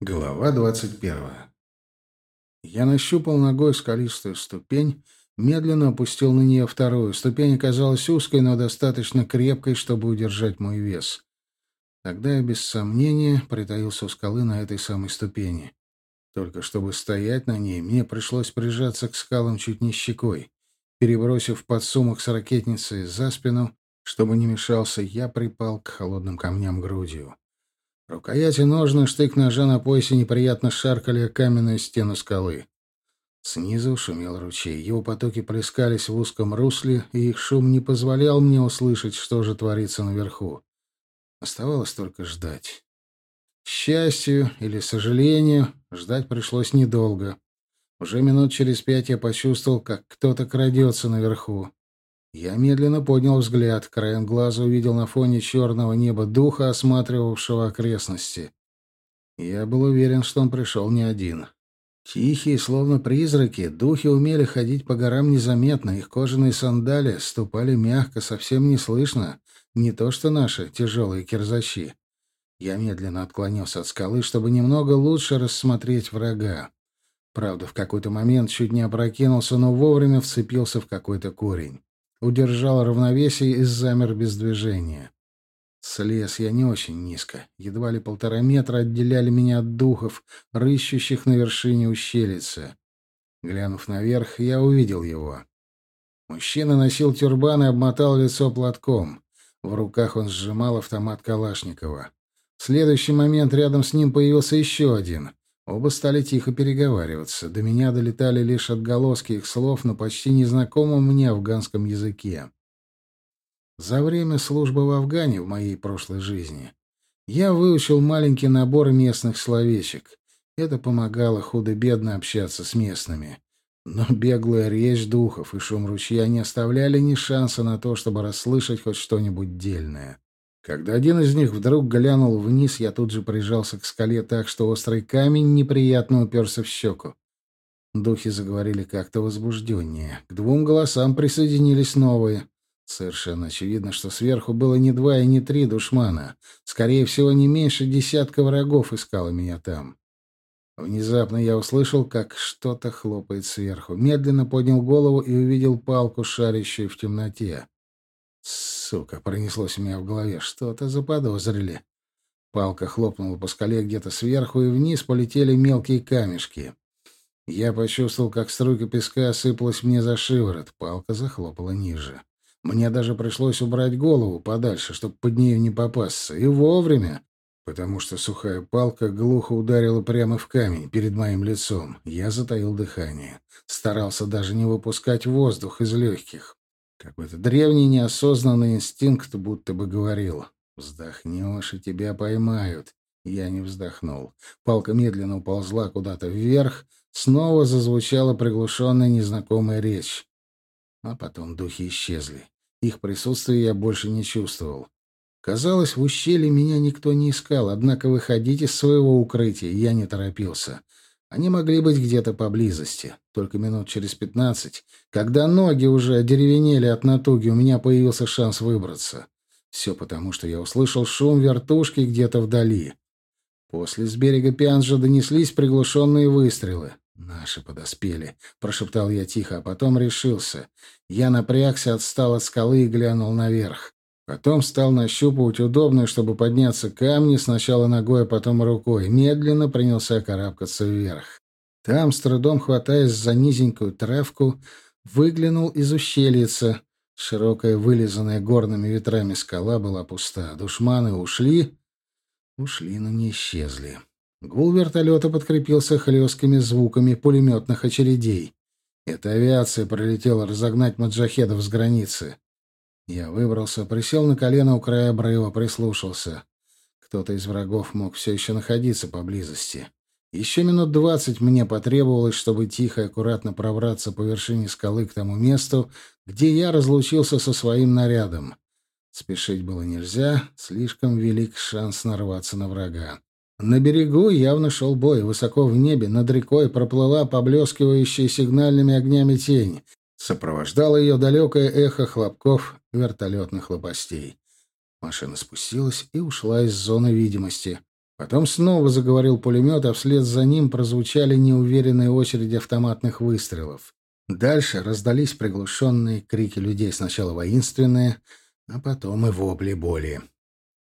Глава двадцать первая. Я нащупал ногой скалистую ступень, медленно опустил на нее вторую. Ступень оказалась узкой, но достаточно крепкой, чтобы удержать мой вес. Тогда я без сомнения притаился у скалы на этой самой ступени. Только чтобы стоять на ней, мне пришлось прижаться к скалам чуть не щекой. Перебросив подсумок с ракетницей за спину, чтобы не мешался, я припал к холодным камням грудью. Рукояти ножны, штык ножа на поясе неприятно шаркали о каменную стену скалы. Снизу шумел ручей. Его потоки плескались в узком русле, и их шум не позволял мне услышать, что же творится наверху. Оставалось только ждать. К счастью или сожалению, ждать пришлось недолго. Уже минут через пять я почувствовал, как кто-то крадется наверху. Я медленно поднял взгляд, краем глаза увидел на фоне черного неба духа, осматривавшего окрестности. Я был уверен, что он пришел не один. Тихие, словно призраки, духи умели ходить по горам незаметно, их кожаные сандали ступали мягко, совсем не слышно, не то что наши тяжелые кирзачи. Я медленно отклонился от скалы, чтобы немного лучше рассмотреть врага. Правда, в какой-то момент чуть не опрокинулся, но вовремя вцепился в какой-то корень удержал равновесие и замер без движения. Слез я не очень низко. Едва ли полтора метра отделяли меня от духов, рыщущих на вершине ущелицы. Глянув наверх, я увидел его. Мужчина носил тюрбан и обмотал лицо платком. В руках он сжимал автомат Калашникова. В следующий момент рядом с ним появился еще один. Оба стали тихо переговариваться. До меня долетали лишь отголоски их слов на почти незнакомом мне афганском языке. За время службы в Афгане в моей прошлой жизни я выучил маленький набор местных словечек. Это помогало худо-бедно общаться с местными. Но беглая речь духов и шум ручья не оставляли ни шанса на то, чтобы расслышать хоть что-нибудь дельное. Когда один из них вдруг глянул вниз, я тут же прижался к скале так, что острый камень неприятно уперся в щеку. Духи заговорили как-то возбужденнее. К двум голосам присоединились новые. Совершенно очевидно, что сверху было не два и не три душмана. Скорее всего, не меньше десятка врагов искало меня там. Внезапно я услышал, как что-то хлопает сверху. Медленно поднял голову и увидел палку, шарящую в темноте. Сука, пронеслось у меня в голове. Что-то заподозрили. Палка хлопнула по скале где-то сверху, и вниз полетели мелкие камешки. Я почувствовал, как струйка песка осыпалась мне за шиворот. Палка захлопала ниже. Мне даже пришлось убрать голову подальше, чтобы под нее не попасться. И вовремя, потому что сухая палка глухо ударила прямо в камень перед моим лицом. Я затаил дыхание. Старался даже не выпускать воздух из легких. Какой-то древний неосознанный инстинкт будто бы говорил «Вздохнешь, и тебя поймают». Я не вздохнул. Палка медленно уползла куда-то вверх, снова зазвучала приглушенная незнакомая речь. А потом духи исчезли. Их присутствие я больше не чувствовал. Казалось, в ущелье меня никто не искал, однако выходить из своего укрытия я не торопился. Они могли быть где-то поблизости. Только минут через пятнадцать, когда ноги уже одеревенели от натуги, у меня появился шанс выбраться. Все потому, что я услышал шум вертушки где-то вдали. После с берега Пианжа донеслись приглушенные выстрелы. «Наши подоспели», — прошептал я тихо, а потом решился. Я напрягся, отстал от скалы и глянул наверх. Потом стал нащупывать удобные, чтобы подняться камни, сначала ногой, а потом рукой. Медленно принялся карабкаться вверх. Там, с трудом хватаясь за низенькую травку, выглянул из ущельица. Широкая, вылизанная горными ветрами скала была пуста. Душманы ушли. Ушли, но не исчезли. Гул вертолета подкрепился хлесткими звуками пулеметных очередей. Эта авиация пролетела разогнать маджахедов с границы. Я выбрался, присел на колено у края обрыва, прислушался. Кто-то из врагов мог все еще находиться поблизости. Еще минут двадцать мне потребовалось, чтобы тихо и аккуратно пробраться по вершине скалы к тому месту, где я разлучился со своим нарядом. Спешить было нельзя, слишком велик шанс нарваться на врага. На берегу явно шел бой. Высоко в небе над рекой проплыла поблескивающая сигнальными огнями тень. Сопровождало ее далекое эхо хлопков вертолетных лопастей. Машина спустилась и ушла из зоны видимости. Потом снова заговорил пулемет, а вслед за ним прозвучали неуверенные очереди автоматных выстрелов. Дальше раздались приглушенные крики людей, сначала воинственные, а потом и вопли боли.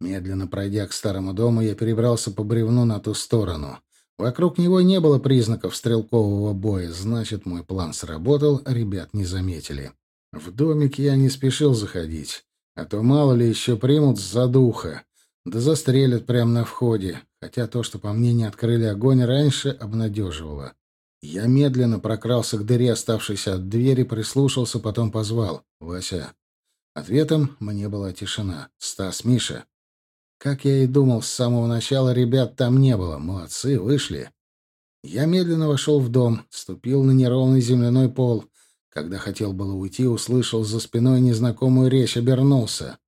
Медленно пройдя к старому дому, я перебрался по бревну на ту сторону. Вокруг него не было признаков стрелкового боя, значит, мой план сработал, ребят не заметили. В домик я не спешил заходить, а то мало ли еще примут за духа, да застрелят прямо на входе, хотя то, что по мне не открыли огонь раньше, обнадеживало. Я медленно прокрался к дыре, оставшейся от двери, прислушался, потом позвал. «Вася». Ответом мне была тишина. «Стас, Миша». Как я и думал, с самого начала ребят там не было. Молодцы, вышли. Я медленно вошел в дом, ступил на неровный земляной пол. Когда хотел было уйти, услышал за спиной незнакомую речь, обернулся.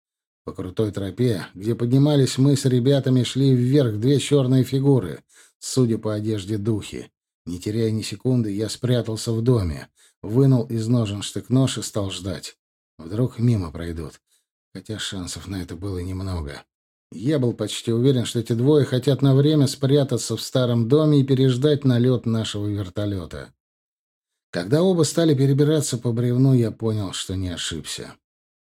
По крутой тропе, где поднимались мы с ребятами, шли вверх две черные фигуры, судя по одежде духи. Не теряя ни секунды, я спрятался в доме, вынул из ножен штык-нож и стал ждать. Вдруг мимо пройдут. Хотя шансов на это было немного. Я был почти уверен, что эти двое хотят на время спрятаться в старом доме и переждать налет нашего вертолета. Когда оба стали перебираться по бревну, я понял, что не ошибся.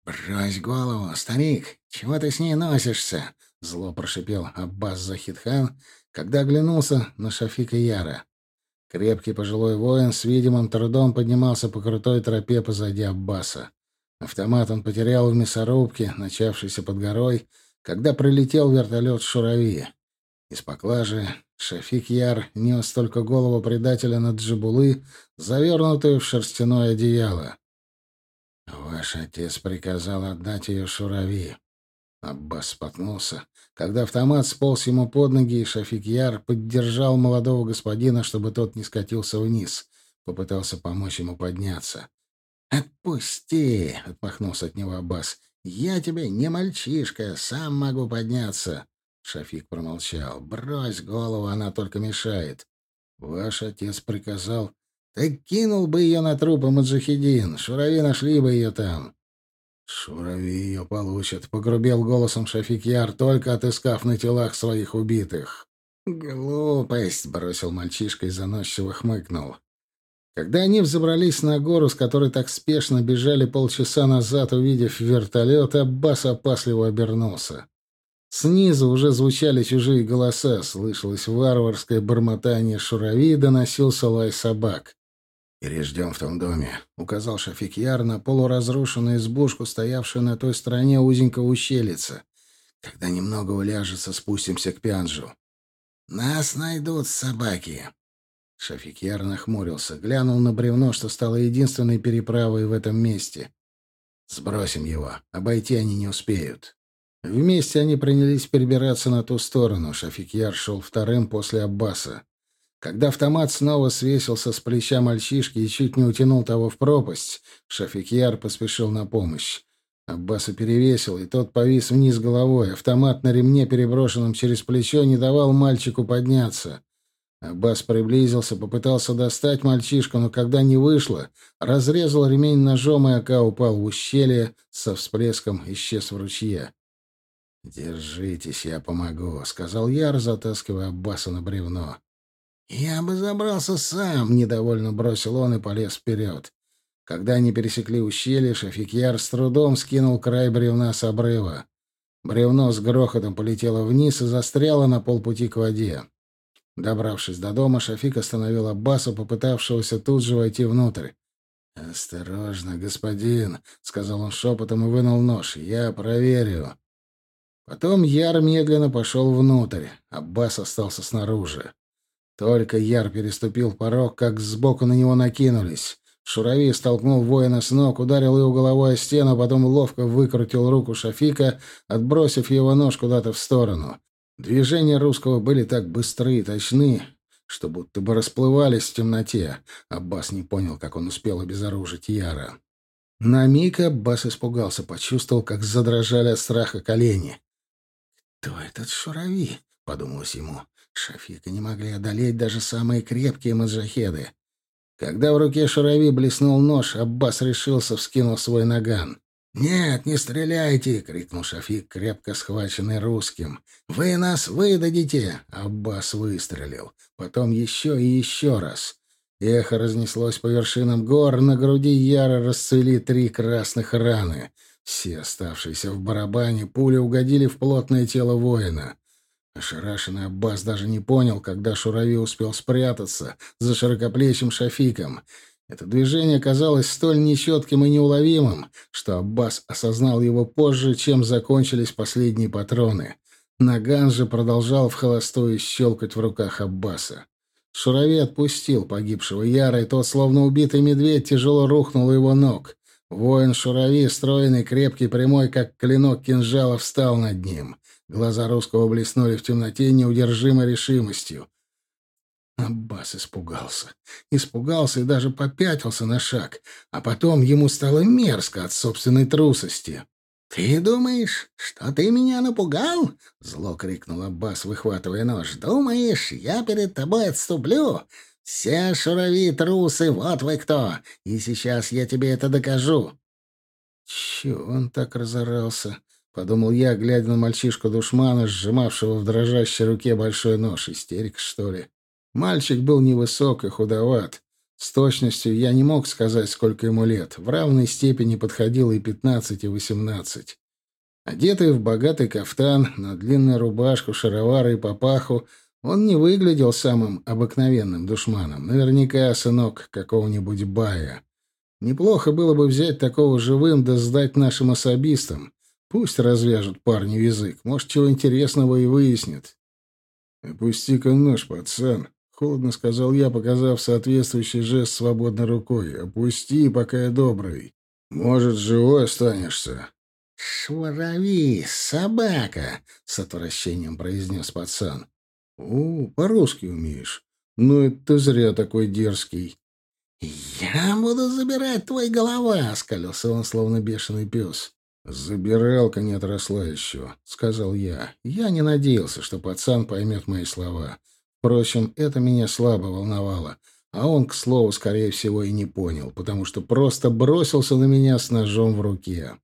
«Брось голову, старик! Чего ты с ней носишься?» — зло прошипел Аббас Захидхан, когда оглянулся на Шафика Яра. Крепкий пожилой воин с видимым трудом поднимался по крутой тропе позади Аббаса. Автомат он потерял в мясорубке, начавшейся под горой, когда прилетел вертолет «Шурави». Из поклажи Шафик Яр нес только голову предателя на джибулы, завернутую в шерстяное одеяло. «Ваш отец приказал отдать ее Шурави». Аббас споткнулся, когда автомат сполз ему под ноги, и Шафик-Яр поддержал молодого господина, чтобы тот не скатился вниз. Попытался помочь ему подняться. «Отпусти!» — отмахнулся от него Аббас. «Я тебе не мальчишка, сам могу подняться». Шафик промолчал. «Брось голову, она только мешает». «Ваш отец приказал...» Так кинул бы ее на трупы Маджахедин. Шурави нашли бы ее там. Шурави ее получат, — погрубел голосом Шафикьяр, только отыскав на телах своих убитых. «Глупость!» — бросил мальчишка и заносчиво хмыкнул. Когда они взобрались на гору, с которой так спешно бежали полчаса назад, увидев вертолет, Аббас опасливо обернулся. Снизу уже звучали чужие голоса, слышалось варварское бормотание шурави, доносился лай собак. «Переждем в том доме», — указал Шафикьяр на полуразрушенную избушку, стоявшую на той стороне узенького ущелица. «Когда немного уляжется, спустимся к Пянжу». «Нас найдут собаки». Шафикьяр нахмурился, глянул на бревно, что стало единственной переправой в этом месте. «Сбросим его. Обойти они не успеют». Вместе они принялись перебираться на ту сторону. Шафикьяр шел вторым после Аббаса. Когда автомат снова свесился с плеча мальчишки и чуть не утянул того в пропасть, Шафикьяр поспешил на помощь. Аббаса перевесил, и тот повис вниз головой. Автомат на ремне, переброшенном через плечо, не давал мальчику подняться. Аббас приблизился, попытался достать мальчишку, но когда не вышло, разрезал ремень ножом, и Ака упал в ущелье, со всплеском исчез в ручье. «Держитесь, я помогу», — сказал Яр, затаскивая Аббаса на бревно. «Я бы забрался сам», — недовольно бросил он и полез вперед. Когда они пересекли ущелье, Шафикьяр с трудом скинул край бревна с обрыва. Бревно с грохотом полетело вниз и застряло на полпути к воде. Добравшись до дома, Шафик остановил Аббаса, попытавшегося тут же войти внутрь. «Осторожно, господин», — сказал он шепотом и вынул нож. «Я проверю». Потом Яр медленно пошел внутрь. Аббас остался снаружи. Только Яр переступил порог, как сбоку на него накинулись. Шурави столкнул воина с ног, ударил его головой о стену, потом ловко выкрутил руку Шафика, отбросив его нож куда-то в сторону. Движения русского были так быстры и точны, что будто бы расплывались в темноте. Аббас не понял, как он успел обезоружить Яра. На миг Аббас испугался, почувствовал, как задрожали от страха колени. «Кто этот Шурави?» — подумалось ему. Шафика не могли одолеть даже самые крепкие маджахеды. Когда в руке Шурави блеснул нож, Аббас решился, вскинул свой наган. «Нет, не стреляйте!» — крикнул Шафик, крепко схваченный русским. «Вы нас выдадите!» — Аббас выстрелил. Потом еще и еще раз. Эхо разнеслось по вершинам гор, на груди Яра расцвели три красных раны. Все оставшиеся в барабане пули угодили в плотное тело воина. Ошарашенный Аббас даже не понял, когда Шурави успел спрятаться за широкоплечим Шафиком — это движение казалось столь нечетким и неуловимым, что Аббас осознал его позже, чем закончились последние патроны. Наган же продолжал в холостую щелкать в руках Аббаса. Шурави отпустил погибшего Яра, и тот, словно убитый медведь, тяжело рухнул у его ног. Воин Шурави, стройный, крепкий, прямой, как клинок кинжала, встал над ним. Глаза русского блеснули в темноте неудержимой решимостью. Аббас испугался. Испугался и даже попятился на шаг. А потом ему стало мерзко от собственной трусости. «Ты думаешь, что ты меня напугал?» — зло крикнул Аббас, выхватывая нож. «Думаешь, я перед тобой отступлю? Все шурави трусы, вот вы кто! И сейчас я тебе это докажу!» «Чего он так разорался?» — подумал я, глядя на мальчишку-душмана, сжимавшего в дрожащей руке большой нож. Истерик, что ли? Мальчик был невысок и худоват. С точностью я не мог сказать, сколько ему лет. В равной степени подходило и пятнадцать, и восемнадцать. Одетый в богатый кафтан, на длинную рубашку, шаровары и папаху, он не выглядел самым обыкновенным душманом. Наверняка сынок какого-нибудь бая. Неплохо было бы взять такого живым да сдать нашим особистам. Пусть развяжут парню язык. Может, чего интересного и выяснит. «Опусти-ка нож, пацан», — холодно сказал я, показав соответствующий жест свободной рукой. «Опусти, пока я добрый. Может, живой останешься». «Шворови, собака!» — с отвращением произнес пацан. «О, по-русски умеешь. Ну, это ты зря такой дерзкий». «Я буду забирать твой голова!» — скалился он, словно бешеный пес. «Забиралка не отросла еще», — сказал я. Я не надеялся, что пацан поймет мои слова. Впрочем, это меня слабо волновало. А он, к слову, скорее всего, и не понял, потому что просто бросился на меня с ножом в руке.